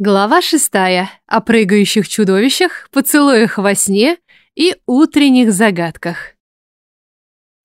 Глава шестая. О прыгающих чудовищах, поцелуях во сне и утренних загадках.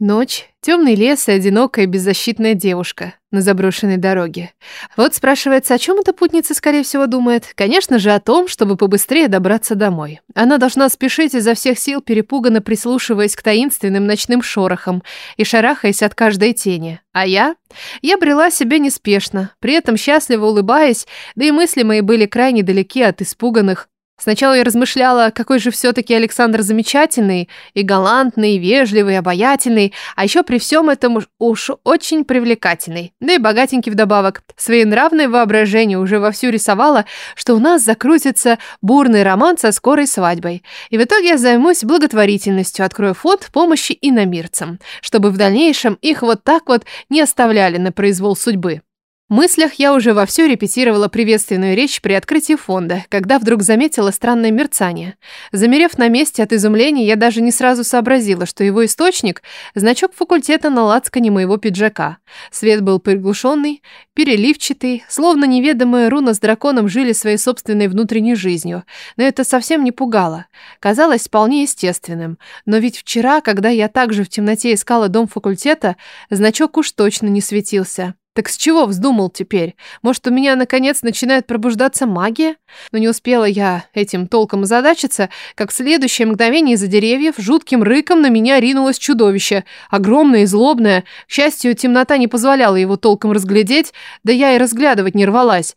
Ночь, темный лес и одинокая беззащитная девушка на заброшенной дороге. Вот спрашивается, о чем эта путница, скорее всего, думает? Конечно же, о том, чтобы побыстрее добраться домой. Она должна спешить изо всех сил, перепуганно прислушиваясь к таинственным ночным шорохам и шарахаясь от каждой тени. А я? Я брела себе неспешно, при этом счастливо улыбаясь, да и мысли мои были крайне далеки от испуганных, Сначала я размышляла, какой же все-таки Александр замечательный, и галантный, и вежливый, и обаятельный, а еще при всем этом уж очень привлекательный, да и богатенький вдобавок. Своенравное воображение уже вовсю рисовало, что у нас закрутится бурный роман со скорой свадьбой. И в итоге я займусь благотворительностью, открою фонд помощи иномирцам, чтобы в дальнейшем их вот так вот не оставляли на произвол судьбы. Мыслях я уже вовсю репетировала приветственную речь при открытии фонда, когда вдруг заметила странное мерцание. Замерев на месте от изумления, я даже не сразу сообразила, что его источник – значок факультета на лацкане моего пиджака. Свет был приглушенный, переливчатый, словно неведомая руна с драконом жили своей собственной внутренней жизнью. Но это совсем не пугало. Казалось вполне естественным. Но ведь вчера, когда я также в темноте искала дом факультета, значок уж точно не светился. Так с чего вздумал теперь? Может, у меня наконец начинает пробуждаться магия? Но не успела я этим толком озадачиться, как в следующее мгновение из-за деревьев жутким рыком на меня ринулось чудовище. Огромное и злобное. К счастью, темнота не позволяла его толком разглядеть, да я и разглядывать не рвалась.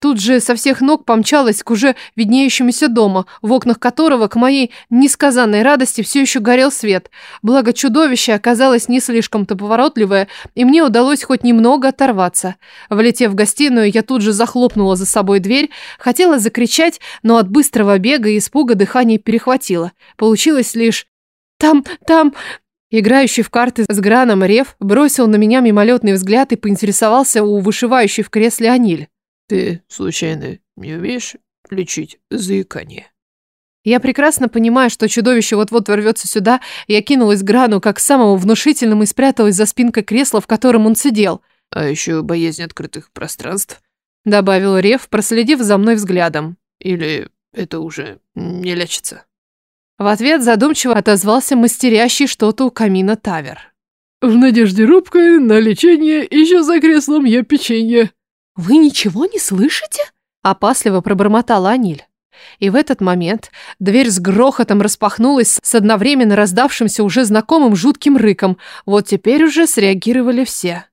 Тут же со всех ног помчалась к уже виднеющемуся дому, в окнах которого, к моей несказанной радости, все еще горел свет. Благо чудовище оказалось не слишком-то поворотливое, и мне удалось хоть немного оторваться. Влетев в гостиную, я тут же захлопнула за собой дверь, хотела закричать, но от быстрого бега и испуга дыхание перехватило. Получилось лишь «там, там...» Играющий в карты с Граном Рев бросил на меня мимолетный взгляд и поинтересовался у вышивающей в кресле Аниль. Ты, случайно, не умеешь лечить заикание? Я прекрасно понимаю, что чудовище вот-вот ворвется сюда, я кинулась к Грану как к самому внушительному и спряталась за спинкой кресла, в котором он сидел. А еще боязнь открытых пространств, добавил Рев, проследив за мной взглядом. Или это уже не лечится? В ответ задумчиво отозвался мастерящий что-то у камина Тавер. В надежде робкой на лечение еще за креслом я печенье. «Вы ничего не слышите?» – опасливо пробормотала Аниль. И в этот момент дверь с грохотом распахнулась с одновременно раздавшимся уже знакомым жутким рыком. Вот теперь уже среагировали все.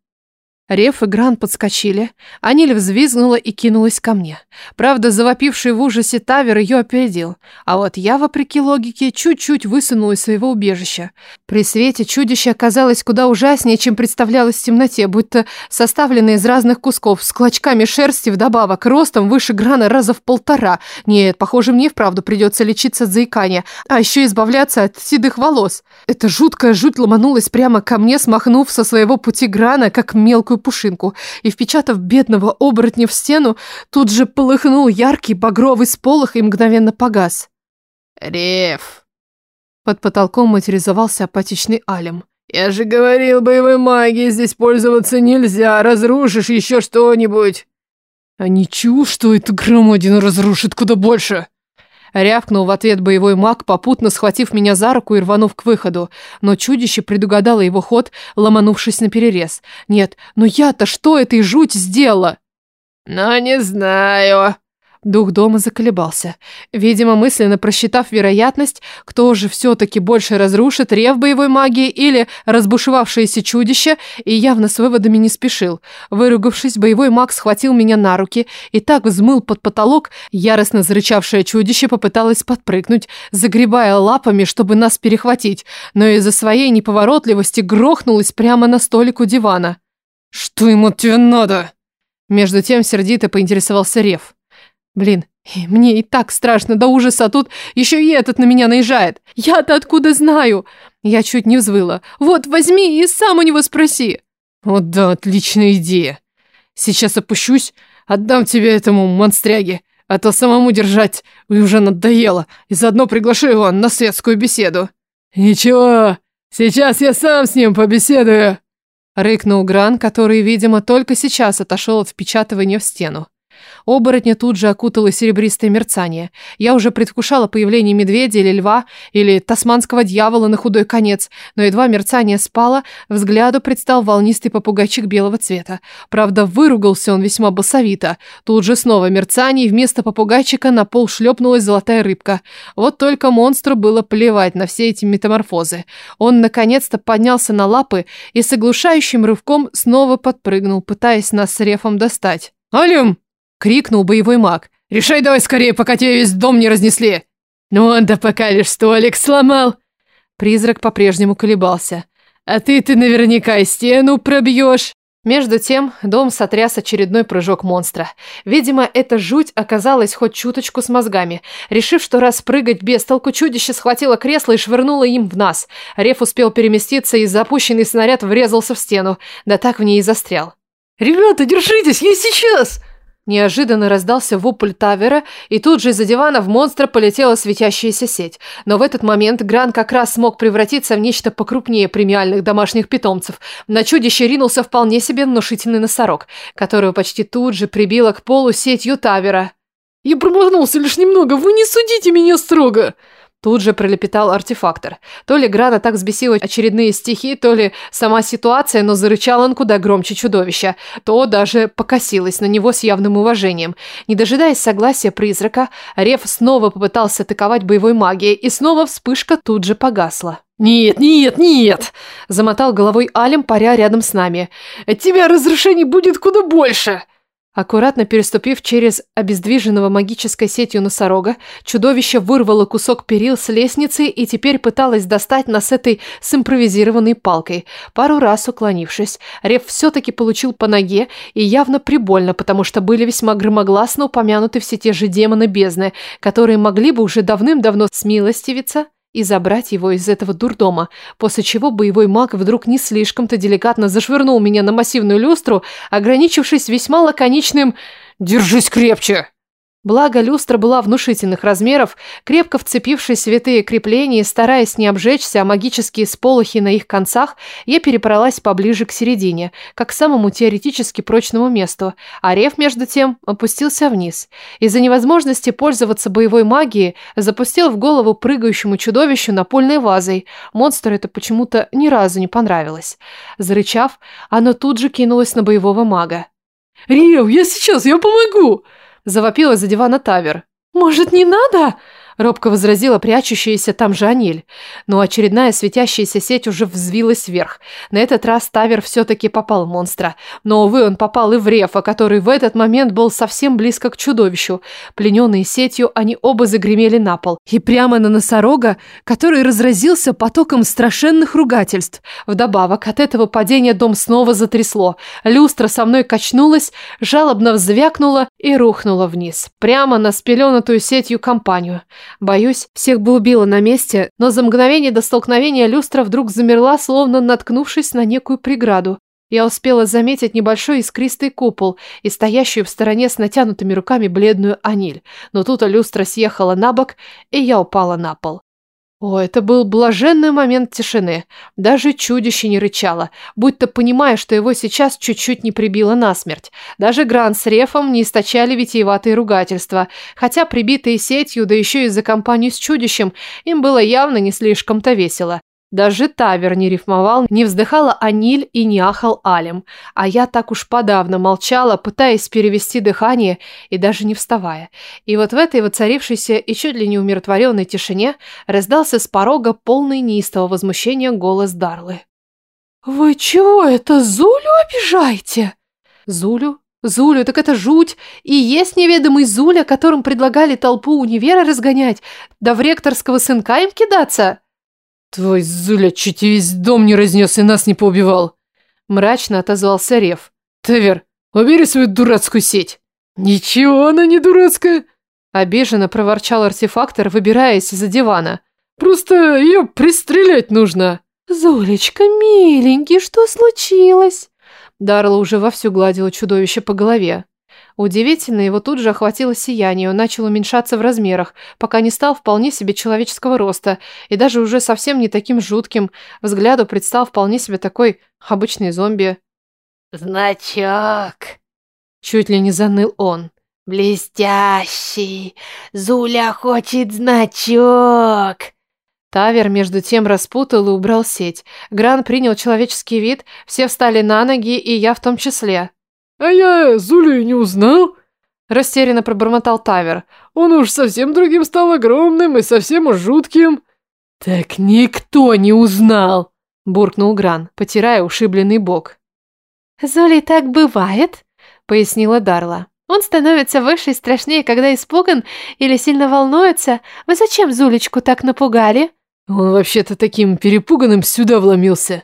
Рев и Гран подскочили. Аниль взвизгнула и кинулась ко мне. Правда, завопивший в ужасе Тавер ее опередил. А вот я, вопреки логике, чуть-чуть высунула из своего убежища. При свете чудище оказалось куда ужаснее, чем представлялось в темноте, будто составленное из разных кусков, с клочками шерсти вдобавок, ростом выше Грана раза в полтора. Нет, похоже, мне вправду придется лечиться от заикания, а еще избавляться от седых волос. Эта жуткая жуть ломанулась прямо ко мне, смахнув со своего пути Грана, как мелкую маленькую пушинку и, впечатав бедного оборотня в стену, тут же полыхнул яркий багровый сполох и мгновенно погас. «Рев!» Под потолком материализовался апатичный Алим. «Я же говорил, боевой магией здесь пользоваться нельзя, разрушишь еще что-нибудь!» «А ничего, что эту громадину разрушит куда больше!» Рявкнул в ответ боевой маг, попутно схватив меня за руку и рванув к выходу. Но чудище предугадало его ход, ломанувшись на перерез. Нет, но я-то что этой жуть сделала? «Ну, не знаю», Дух дома заколебался. Видимо, мысленно просчитав вероятность, кто же все-таки больше разрушит рев боевой магии или разбушевавшееся чудище, и явно с выводами не спешил. Выругавшись, боевой маг схватил меня на руки и так взмыл под потолок, яростно зарычавшее чудище попыталось подпрыгнуть, загребая лапами, чтобы нас перехватить, но из-за своей неповоротливости грохнулась прямо на столик у дивана. «Что ему от тебя надо?» Между тем сердито поинтересовался Рев. Блин, мне и так страшно до ужаса, а тут еще и этот на меня наезжает. Я-то откуда знаю? Я чуть не взвыла. Вот, возьми и сам у него спроси. Вот да, отличная идея. Сейчас опущусь, отдам тебе этому монстряге, а то самому держать уже надоело, и заодно приглашу его на светскую беседу. Ничего, сейчас я сам с ним побеседую. Рыкнул Гран, который, видимо, только сейчас отошел от впечатывания в стену. Оборотня тут же окутало серебристое мерцание. Я уже предвкушала появление медведя или льва, или тасманского дьявола на худой конец, но едва мерцание спало, взгляду предстал волнистый попугайчик белого цвета. Правда, выругался он весьма басовито. Тут же снова мерцание, и вместо попугайчика на пол шлепнулась золотая рыбка. Вот только монстру было плевать на все эти метаморфозы. Он наконец-то поднялся на лапы и с оглушающим рывком снова подпрыгнул, пытаясь нас с рефом достать. «Алюм!» — крикнул боевой маг. «Решай давай скорее, пока тебе весь дом не разнесли!» «Ну он да пока лишь столик сломал!» Призрак по-прежнему колебался. «А ты-ты наверняка стену пробьешь!» Между тем, дом сотряс очередной прыжок монстра. Видимо, эта жуть оказалась хоть чуточку с мозгами. Решив, что раз прыгать без толку, чудище схватило кресло и швырнуло им в нас. Реф успел переместиться, и запущенный снаряд врезался в стену, да так в ней и застрял. «Ребята, держитесь, я сейчас!» Неожиданно раздался вопль Тавера, и тут же из-за дивана в монстра полетела светящаяся сеть. Но в этот момент Гран как раз смог превратиться в нечто покрупнее премиальных домашних питомцев. На чудище ринулся вполне себе внушительный носорог, которого почти тут же прибило к полу сетью Тавера. «Я промахнулся лишь немного, вы не судите меня строго!» Тут же пролепетал артефактор. То ли Грана так взбесила очередные стихи, то ли сама ситуация, но зарычал он куда громче чудовища. То даже покосилась на него с явным уважением. Не дожидаясь согласия призрака, Рев снова попытался атаковать боевой магией, и снова вспышка тут же погасла. «Нет, нет, нет!» – замотал головой Алим, паря рядом с нами. «От тебя разрушений будет куда больше!» Аккуратно переступив через обездвиженного магической сетью носорога, чудовище вырвало кусок перил с лестницы и теперь пыталось достать нас этой симпровизированной палкой. Пару раз уклонившись, Рев все-таки получил по ноге и явно прибольно, потому что были весьма громогласно упомянуты все те же демоны бездны, которые могли бы уже давным-давно смилостивиться и забрать его из этого дурдома, после чего боевой маг вдруг не слишком-то деликатно зашвырнул меня на массивную люстру, ограничившись весьма лаконичным «Держись крепче!» Благо, люстра была внушительных размеров, крепко вцепившись в святые крепления и стараясь не обжечься, а магические сполохи на их концах, я перебралась поближе к середине, как к самому теоретически прочному месту, а рев, между тем, опустился вниз. Из-за невозможности пользоваться боевой магией, запустил в голову прыгающему чудовищу напольной вазой. Монстру это почему-то ни разу не понравилось. Зарычав, оно тут же кинулось на боевого мага. «Рев, я сейчас, я помогу!» Завопила из-за дивана Тавер. «Может, не надо?» Робко возразила прячущаяся там же Аниль. Но очередная светящаяся сеть уже взвилась вверх. На этот раз Тавер все-таки попал в монстра. Но, увы, он попал и в Рефа, который в этот момент был совсем близко к чудовищу. Плененные сетью, они оба загремели на пол. И прямо на носорога, который разразился потоком страшенных ругательств. Вдобавок, от этого падения дом снова затрясло. Люстра со мной качнулась, жалобно взвякнула и рухнула вниз. Прямо на спеленатую сетью компанию. Боюсь, всех бы убила на месте, но за мгновение до столкновения люстра вдруг замерла, словно наткнувшись на некую преграду. Я успела заметить небольшой искристый купол и стоящую в стороне с натянутыми руками бледную Аниль, но тут люстра съехала на бок, и я упала на пол. О, это был блаженный момент тишины. Даже чудище не рычало, будто понимая, что его сейчас чуть-чуть не прибило насмерть. Даже Гран с Рефом не источали витиеватые ругательства, хотя прибитые сетью, да еще и за компанию с чудищем, им было явно не слишком-то весело. Даже Тавер не рифмовал, не вздыхала Аниль и не ахал Алем. А я так уж подавно молчала, пытаясь перевести дыхание и даже не вставая. И вот в этой воцарившейся и чуть ли не умиротворенной тишине раздался с порога полный неистого возмущения голос Дарлы. «Вы чего это Зулю обижаете?» «Зулю? Зулю, так это жуть. И есть неведомый Зуля, которым предлагали толпу универа разгонять, да в ректорского сынка им кидаться?» «Твой Зуля чуть весь дом не разнес и нас не поубивал!» Мрачно отозвался Рев. «Тавер, убери свою дурацкую сеть!» «Ничего она не дурацкая!» Обиженно проворчал артефактор, выбираясь из-за дивана. «Просто ее пристрелять нужно!» «Зулечка, миленький, что случилось?» Дарла уже вовсю гладила чудовище по голове. Удивительно, его тут же охватило сияние, он начал уменьшаться в размерах, пока не стал вполне себе человеческого роста, и даже уже совсем не таким жутким, взгляду предстал вполне себе такой обычный зомби. «Значок!» Чуть ли не заныл он. Блестящий! Зуля хочет значок! Тавер между тем распутал и убрал сеть. Гран принял человеческий вид, все встали на ноги, и я в том числе. «А я Зулю и не узнал», – Растерянно пробормотал Тавер. «Он уж совсем другим стал огромным и совсем уж жутким». «Так никто не узнал!» – буркнул Гран, потирая ушибленный бок. «Зули так бывает», – пояснила Дарла. «Он становится выше и страшнее, когда испуган или сильно волнуется. Вы зачем Зулечку так напугали?» «Он вообще-то таким перепуганным сюда вломился».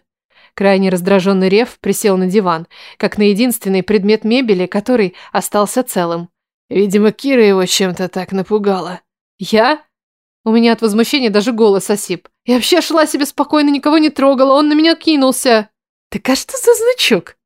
Крайне раздраженный Рев присел на диван, как на единственный предмет мебели, который остался целым. Видимо, Кира его чем-то так напугала. «Я?» У меня от возмущения даже голос осип. Я вообще шла себе спокойно, никого не трогала, он на меня кинулся. «Так а что за значок?»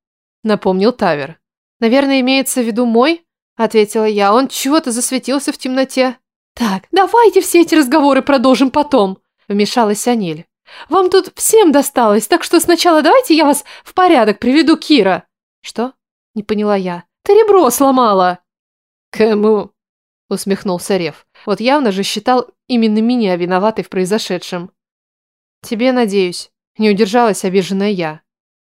Напомнил Тавер. «Наверное, имеется в виду мой?» Ответила я. Он чего-то засветился в темноте. «Так, давайте все эти разговоры продолжим потом», вмешалась Аниль. «Вам тут всем досталось, так что сначала давайте я вас в порядок приведу, Кира». «Что?» Не поняла я. «Ты ребро сломала». «Кому?» Усмехнулся Рев. Вот явно же считал именно меня виноватой в произошедшем. «Тебе, надеюсь», – не удержалась обиженная я.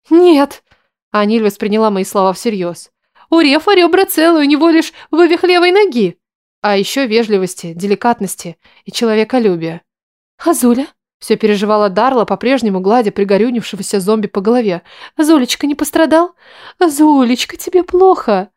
«Нет», – Аниль восприняла мои слова всерьез. «У Рефа ребра целые, у него лишь вывих левой ноги». А еще вежливости, деликатности и человеколюбия. «Азуля?» – все переживала Дарла, по-прежнему гладя пригорюнившегося зомби по голове. «Зулечка не пострадал? Зулечка, тебе плохо?»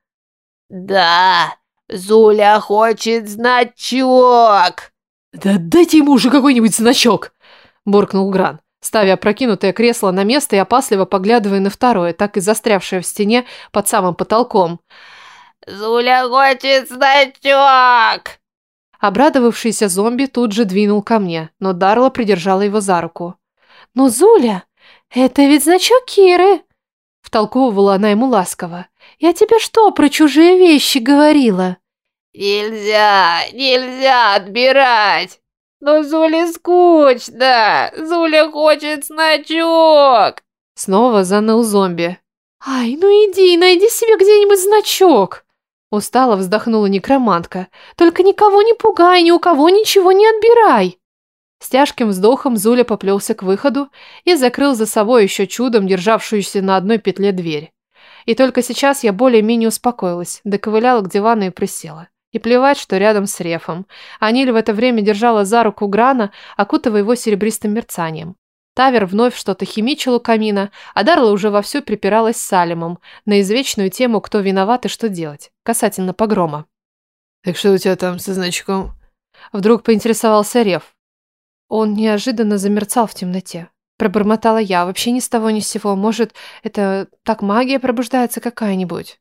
«Да, Зуля хочет значок!» «Да дайте ему уже какой-нибудь значок!» – буркнул Гран, ставя опрокинутое кресло на место и опасливо поглядывая на второе, так и застрявшее в стене под самым потолком. «Зуля хочет значок!» Обрадовавшийся зомби тут же двинул ко мне, но Дарла придержала его за руку. «Но, Зуля, это ведь значок Киры!» Втолковывала она ему ласково. «Я тебе что про чужие вещи говорила?» «Нельзя, нельзя отбирать! Но Зуле скучно! Зуля хочет значок!» Снова заныл зомби. «Ай, ну иди, найди себе где-нибудь значок!» Устало вздохнула некромантка. «Только никого не пугай, ни у кого ничего не отбирай!» С тяжким вздохом Зуля поплелся к выходу и закрыл за собой еще чудом державшуюся на одной петле дверь. И только сейчас я более-менее успокоилась, доковыляла к дивану и присела. И плевать, что рядом с Рефом. Аниль в это время держала за руку Грана, окутывая его серебристым мерцанием. Тавер вновь что-то химичил у камина, а Дарла уже вовсю припиралась с Салимом на извечную тему «Кто виноват и что делать?» касательно погрома. «Так что у тебя там со значком?» Вдруг поинтересовался Рев. Он неожиданно замерцал в темноте. Пробормотала я, вообще ни с того ни с сего. Может, это так магия пробуждается какая-нибудь?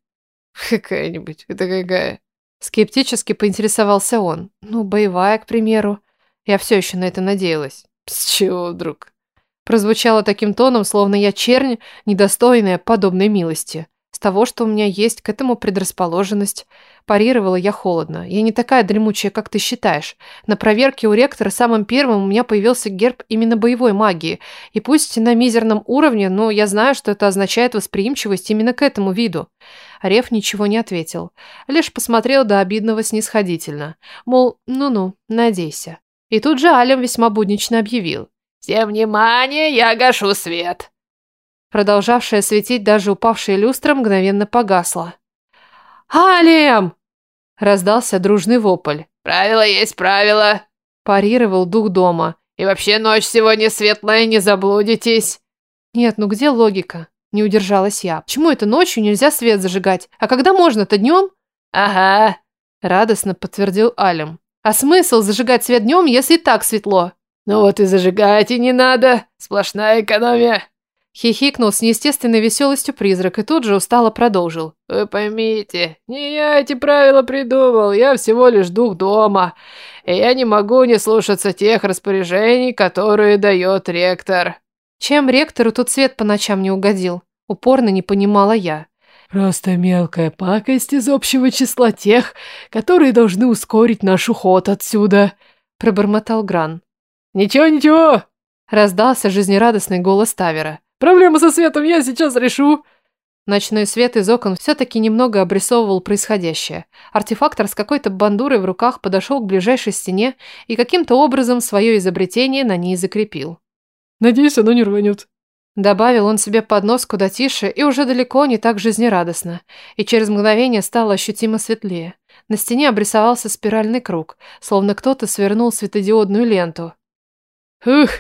Какая-нибудь? Это какая? Скептически поинтересовался он. Ну, боевая, к примеру. Я все еще на это надеялась. С чего вдруг? Прозвучало таким тоном, словно я чернь, недостойная подобной милости. С того, что у меня есть к этому предрасположенность. Парировала я холодно. Я не такая дремучая, как ты считаешь. На проверке у ректора самым первым у меня появился герб именно боевой магии. И пусть на мизерном уровне, но я знаю, что это означает восприимчивость именно к этому виду. Рев ничего не ответил. Лишь посмотрел до обидного снисходительно. Мол, ну-ну, надейся. И тут же Алем весьма буднично объявил. «Всем внимание, я гашу свет!» Продолжавшая светить даже упавшая люстра мгновенно погасла. «Алем!» – раздался дружный вопль. «Правило есть правило!» – парировал дух дома. «И вообще ночь сегодня светлая, не заблудитесь!» «Нет, ну где логика?» – не удержалась я. «Почему это ночью нельзя свет зажигать? А когда можно-то днем?» «Ага!» – радостно подтвердил Алем. «А смысл зажигать свет днем, если и так светло?» «Ну вот и зажигать и не надо! Сплошная экономия!» Хихикнул с неестественной веселостью призрак и тут же устало продолжил. «Вы поймите, не я эти правила придумал, я всего лишь дух дома, и я не могу не слушаться тех распоряжений, которые дает ректор». Чем ректору тут свет по ночам не угодил? Упорно не понимала я. «Просто мелкая пакость из общего числа тех, которые должны ускорить наш уход отсюда», – пробормотал Гран. «Ничего, ничего!» – раздался жизнерадостный голос Тавера. Проблему со светом я сейчас решу. Ночной свет из окон все-таки немного обрисовывал происходящее. Артефактор с какой-то бандурой в руках подошел к ближайшей стене и каким-то образом свое изобретение на ней закрепил. Надеюсь, оно не рванет. Добавил он себе под нос куда тише и уже далеко не так жизнерадостно, и через мгновение стало ощутимо светлее. На стене обрисовался спиральный круг, словно кто-то свернул светодиодную ленту. Ух,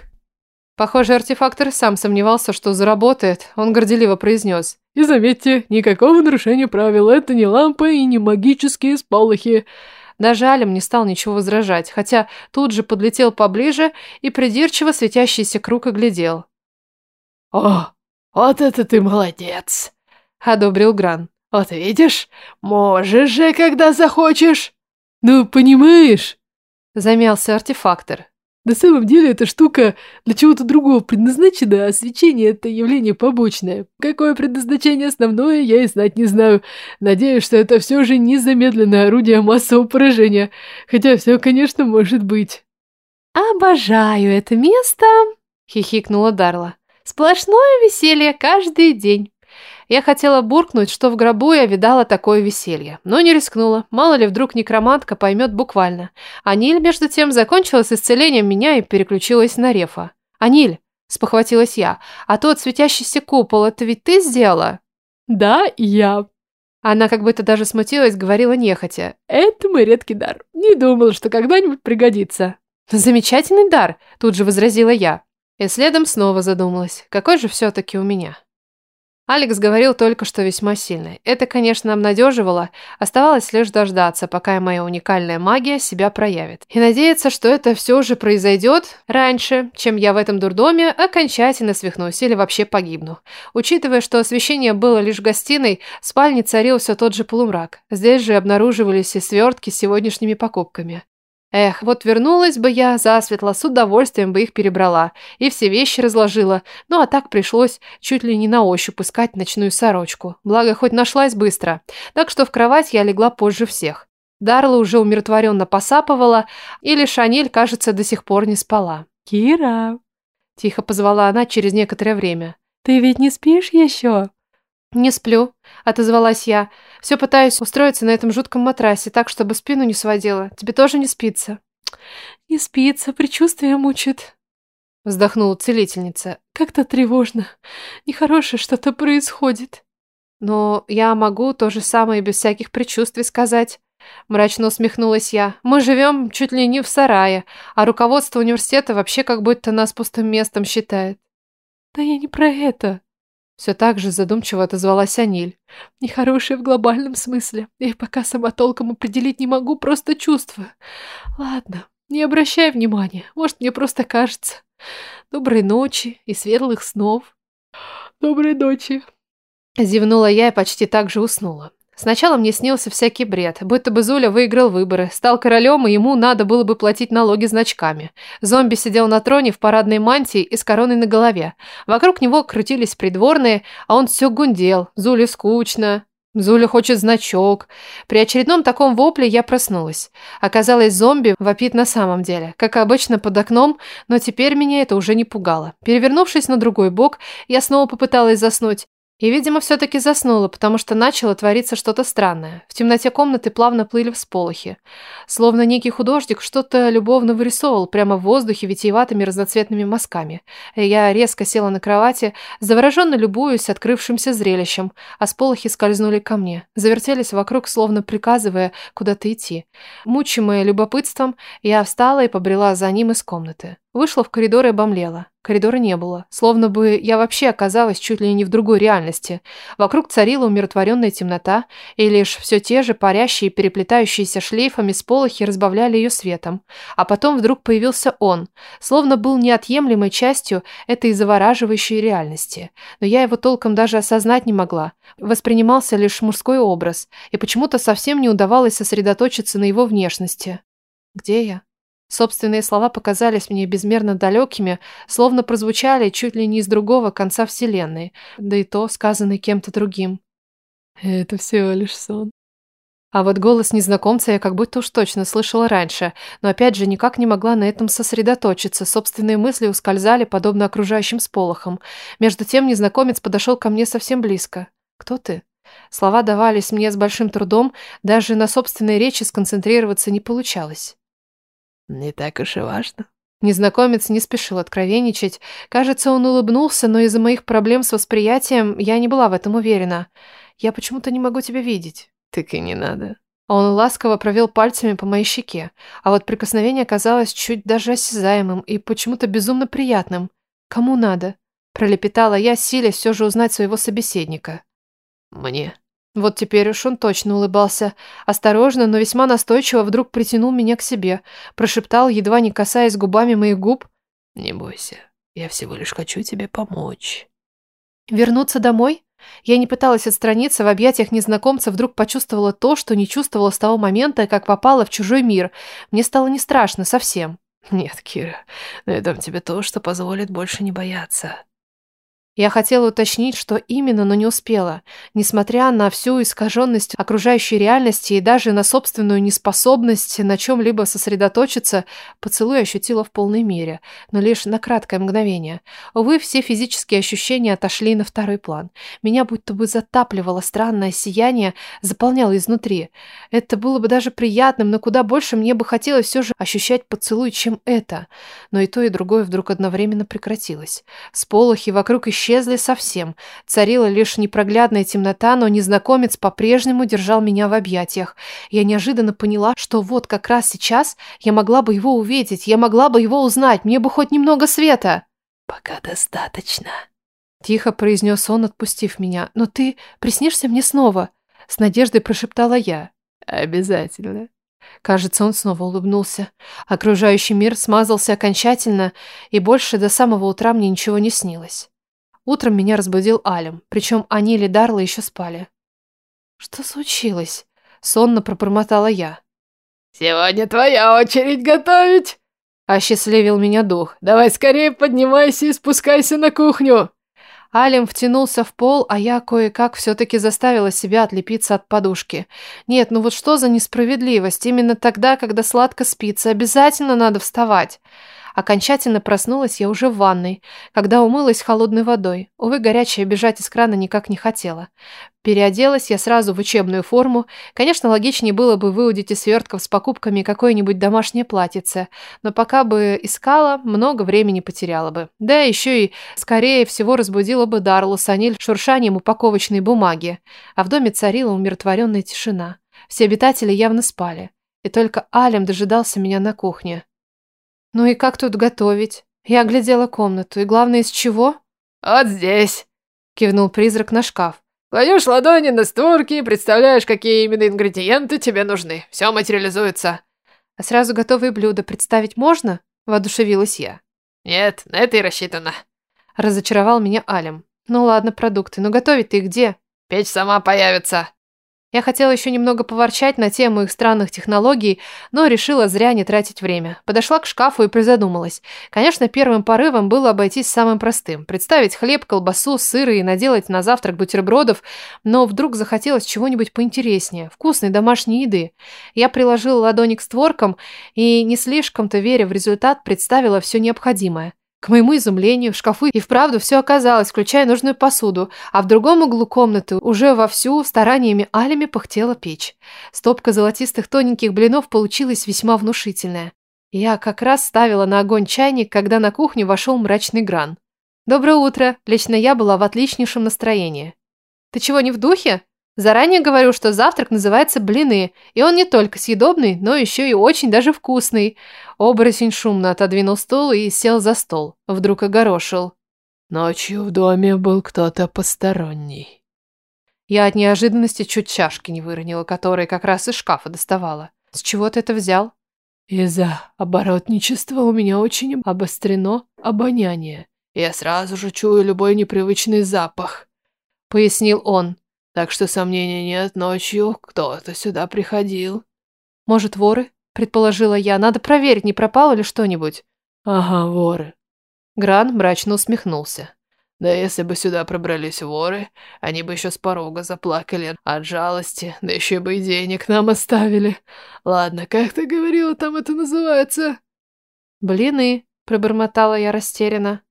Похоже, артефактор сам сомневался, что заработает. Он горделиво произнес. и заметьте, никакого нарушения правил. Это не лампа и не магические сполохи. Даже Алим не стал ничего возражать, хотя тут же подлетел поближе и придирчиво светящийся круг оглядел. О, вот это ты молодец. Одобрил Гран. Вот видишь, можешь же, когда захочешь. Ну, понимаешь, Замялся артефактор. На самом деле эта штука для чего-то другого предназначена, а свечение – это явление побочное. Какое предназначение основное, я и знать не знаю. Надеюсь, что это все же не замедленное орудие массового поражения. Хотя все, конечно, может быть. «Обожаю это место!» – хихикнула Дарла. «Сплошное веселье каждый день». Я хотела буркнуть, что в гробу я видала такое веселье, но не рискнула. Мало ли вдруг некромантка поймет буквально. Аниль, между тем, закончила с исцелением меня и переключилась на Рефа. «Аниль!» – спохватилась я. «А тот светящийся купол, это ведь ты сделала?» Да, я. Она как будто даже смутилась, говорила нехотя. Это мой редкий дар. Не думала, что когда-нибудь пригодится. «Замечательный дар!» – тут же возразила я. И следом снова задумалась. Какой же все-таки у меня? Алекс говорил только, что весьма сильный. Это, конечно, обнадеживало. Оставалось лишь дождаться, пока моя уникальная магия себя проявит. И надеяться, что это все же произойдет раньше, чем я в этом дурдоме окончательно свихнусь или вообще погибну. Учитывая, что освещение было лишь гостиной, в спальне царил все тот же полумрак. Здесь же обнаруживались и свертки с сегодняшними покупками. Эх, вот вернулась бы я засветло, с удовольствием бы их перебрала и все вещи разложила, ну а так пришлось чуть ли не на ощупь искать ночную сорочку. Благо, хоть нашлась быстро. Так что в кровать я легла позже всех. Дарла уже умиротворенно посапывала, или Шаниль, кажется, до сих пор не спала. Кира, Тихо позвала она через некоторое время. ты ведь не спишь еще? «Не сплю», — отозвалась я. «Все пытаюсь устроиться на этом жутком матрасе, так, чтобы спину не сводила. Тебе тоже не спится?» Не спится, предчувствие мучит. Вздохнула целительница. Как-то тревожно. Нехорошее что-то происходит. «Но я могу то же самое без всяких предчувствий сказать». Мрачно усмехнулась я. «Мы живем чуть ли не в сарае, а руководство университета вообще как будто нас пустым местом считает». Да я не про это. Все так же задумчиво отозвалась Аниль. Нехорошее в глобальном смысле. Я пока сама толком определить не могу, просто чувствую. Ладно, не обращай внимания. Может, мне просто кажется. Доброй ночи и светлых снов. Доброй ночи. Зевнула я и почти так же уснула. Сначала мне снился всякий бред, будто бы Зуля выиграл выборы, стал королем, и ему надо было бы платить налоги значками. Зомби сидел на троне в парадной мантии и с короной на голове. Вокруг него крутились придворные, а он все гундел. Зуле скучно. Зуля хочет значок. При очередном таком вопле я проснулась. Оказалось, зомби вопит на самом деле, как обычно под окном, но теперь меня это уже не пугало. Перевернувшись на другой бок, я снова попыталась заснуть. И, видимо, все-таки заснула, потому что начало твориться что-то странное. В темноте комнаты плавно плыли всполохи. Словно некий художник что-то любовно вырисовывал прямо в воздухе витиеватыми разноцветными мазками. Я резко села на кровати, завороженно любуюсь открывшимся зрелищем, а сполохи скользнули ко мне, завертелись вокруг, словно приказывая куда-то идти. Мучимая любопытством, я встала и побрела за ним из комнаты. Вышла в коридор и обомлела. Коридора не было. Словно бы я вообще оказалась чуть ли не в другой реальности. Вокруг царила умиротворенная темнота, и лишь все те же парящие, переплетающиеся шлейфами сполохи разбавляли ее светом. А потом вдруг появился он, словно был неотъемлемой частью этой завораживающей реальности. Но я его толком даже осознать не могла. Воспринимался лишь мужской образ, и почему-то совсем не удавалось сосредоточиться на его внешности. Где я? Собственные слова показались мне безмерно далекими, словно прозвучали чуть ли не из другого конца вселенной, да и то сказанный кем-то другим. Это всего лишь сон. А вот голос незнакомца я как будто уж точно слышала раньше, но опять же никак не могла на этом сосредоточиться, собственные мысли ускользали, подобно окружающим сполохам. Между тем незнакомец подошел ко мне совсем близко. Кто ты? Слова давались мне с большим трудом, даже на собственной речи сконцентрироваться не получалось. Не так уж и важно. Незнакомец не спешил откровенничать. Кажется, он улыбнулся, но из-за моих проблем с восприятием я не была в этом уверена. Я почему-то не могу тебя видеть. Так и не надо. Он ласково провел пальцами по моей щеке, а вот прикосновение казалось чуть даже осязаемым и почему-то безумно приятным. Кому надо? Пролепетала я, силясь все же узнать своего собеседника. Мне. Вот теперь уж он точно улыбался. Осторожно, но весьма настойчиво вдруг притянул меня к себе. Прошептал, едва не касаясь губами моих губ. Не бойся, я всего лишь хочу тебе помочь. Вернуться домой? Я не пыталась отстраниться, в объятиях незнакомца вдруг почувствовала то, что не чувствовала с того момента, как попала в чужой мир. Мне стало не страшно совсем. Нет, Кира, но я дам тебе то, что позволит больше не бояться. Я хотела уточнить, что именно, но не успела. Несмотря на всю искаженность окружающей реальности и даже на собственную неспособность на чем-либо сосредоточиться, поцелуй ощутила в полной мере, но лишь на краткое мгновение. Увы, все физические ощущения отошли на второй план. Меня будто бы затапливало странное сияние, заполняло изнутри. Это было бы даже приятным, но куда больше мне бы хотелось все же ощущать поцелуй, чем это. Но и то, и другое вдруг одновременно прекратилось. Сполохи вокруг исчезли, исчезли совсем. Царила лишь непроглядная темнота, но незнакомец по-прежнему держал меня в объятиях. Я неожиданно поняла, что вот как раз сейчас я могла бы его увидеть, я могла бы его узнать, мне бы хоть немного света. «Пока достаточно», — тихо произнес он, отпустив меня. «Но ты приснишься мне снова?» — с надеждой прошептала я. «Обязательно», Кажется, он снова улыбнулся. Окружающий мир смазался окончательно, и больше до самого утра мне ничего не снилось. Утром меня разбудил Алим, причем они или Дарла еще спали. «Что случилось?» — сонно пробормотала я. «Сегодня твоя очередь готовить!» — осчастливил меня дух. «Давай скорее поднимайся и спускайся на кухню!» Алим втянулся в пол, а я кое-как все-таки заставила себя отлепиться от подушки. Нет, ну вот что за несправедливость? Именно тогда, когда сладко спится, обязательно надо вставать. Окончательно проснулась я уже в ванной, когда умылась холодной водой. Увы, горячая бежать из крана никак не хотела. Переоделась я сразу в учебную форму. Конечно, логичнее было бы выудить из свертков с покупками какое-нибудь домашнее платьице, но пока бы искала, много времени потеряла бы. Да, еще и, скорее всего, разбудила бы Дарлу с Аниль шуршанием упаковочной бумаги. А в доме царила умиротворенная тишина. Все обитатели явно спали. И только Алем дожидался меня на кухне. «Ну и как тут готовить?» Я оглядела комнату, и главное, из чего? «Вот здесь», — кивнул призрак на шкаф. «Кладешь ладони на створки и представляешь, какие именно ингредиенты тебе нужны. Все материализуется». «А сразу готовые блюда представить можно?» — воодушевилась я. «Нет, на это и рассчитано». Разочаровал меня Алим. «Ну ладно, продукты, но готовить ты где?» «Печь сама появится». Я хотела еще немного поворчать на тему их странных технологий, но решила зря не тратить время. Подошла к шкафу и призадумалась. Конечно, первым порывом было обойтись самым простым. Представить хлеб, колбасу, сыр и наделать на завтрак бутербродов, но вдруг захотелось чего-нибудь поинтереснее, вкусной домашней еды. Я приложила ладони к створкам и, не слишком-то веря в результат, представила все необходимое. К моему изумлению, в шкафу и вправду все оказалось, включая нужную посуду, а в другом углу комнаты уже вовсю стараниями Алями пыхтела печь. Стопка золотистых тоненьких блинов получилась весьма внушительная. Я как раз ставила на огонь чайник, когда на кухню вошел мрачный гран. «Доброе утро!» Лично я была в отличнейшем настроении. «Ты чего, не в духе?» Заранее говорю, что завтрак называется блины, и он не только съедобный, но еще и очень даже вкусный. Оборотень шумно отодвинул стул и сел за стол. Вдруг огорошил. Ночью в доме был кто-то посторонний. Я от неожиданности чуть чашки не выронила, которые как раз из шкафа доставала. С чего ты это взял? Из-за оборотничества у меня очень обострено обоняние. Я сразу же чую любой непривычный запах. Пояснил он. Так что сомнений нет, ночью кто-то сюда приходил. Может, воры? Предположила я. Надо проверить, не пропало ли что-нибудь. Ага, воры. Гран мрачно усмехнулся. Да если бы сюда пробрались воры, они бы еще с порога заплакали от жалости, да еще бы и денег нам оставили. Ладно, как ты говорила, там это называется? Блины, пробормотала я растерянно.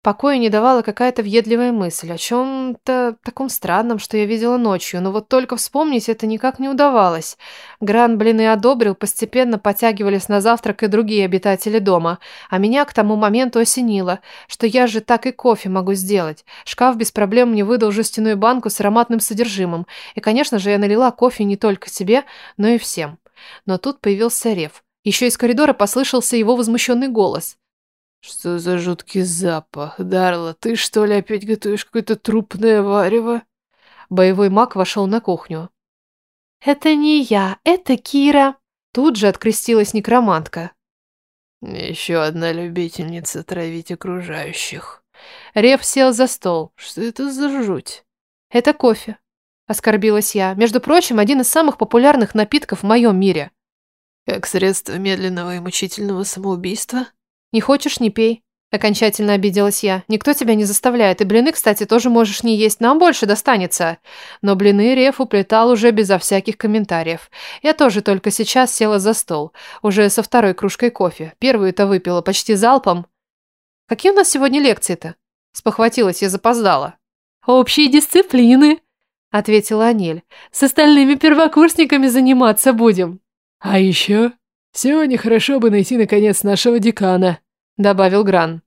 Покоя не давала какая-то въедливая мысль о чем-то таком странном, что я видела ночью, но вот только вспомнить это никак не удавалось. Гран блины одобрил, постепенно подтягивались на завтрак и другие обитатели дома, а меня к тому моменту осенило, что я же так и кофе могу сделать. Шкаф без проблем мне выдал жестяную банку с ароматным содержимым, и, конечно же, я налила кофе не только себе, но и всем. Но тут появился Рев. Еще из коридора послышался его возмущенный голос. Что за жуткий запах? Дарла, ты что ли опять готовишь какое-то трупное варево? Боевой маг вошел на кухню. «Это не я, это Кира!» Тут же открестилась некромантка. Еще одна любительница травить окружающих. Рев сел за стол. Что это за жуть? Это кофе. Оскорбилась я. Между прочим, один из самых популярных напитков в моем мире. Как средство медленного и мучительного самоубийства? Не хочешь – не пей. Окончательно обиделась я. Никто тебя не заставляет. И блины, кстати, тоже можешь не есть. Нам больше достанется. Но блины Реф уплетал уже безо всяких комментариев. Я тоже только сейчас села за стол. Уже со второй кружкой кофе. Первую-то выпила почти залпом. Какие у нас сегодня лекции-то? Спохватилась я, запоздала. Общие дисциплины, ответила Анель. С остальными первокурсниками заниматься будем. А еще «Сегодня хорошо бы найти, наконец, нашего декана», — добавил Гран.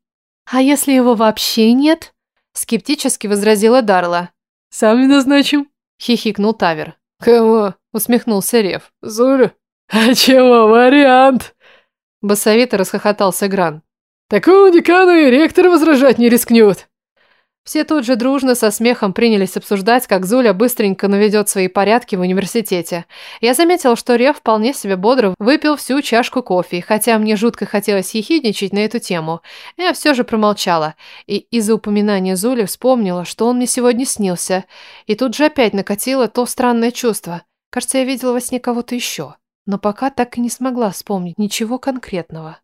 «А если его вообще нет?» — скептически возразила Дарла. «Сами назначим», — хихикнул Тавер. «Кого?» — усмехнулся Рев. «Зурю». «А чего, вариант?» Басовито расхохотался Гран. «Такому декану и ректор возражать не рискнет». Все тут же дружно со смехом принялись обсуждать, как Зуля быстренько наведет свои порядки в университете. Я заметил, что Рев вполне себе бодро выпил всю чашку кофе, хотя мне жутко хотелось ехидничать на эту тему, я все же промолчала, и из-за упоминания Зули вспомнила, что он мне сегодня снился, и тут же опять накатило то странное чувство. Кажется, я видела во сне кого-то еще, но пока так и не смогла вспомнить ничего конкретного.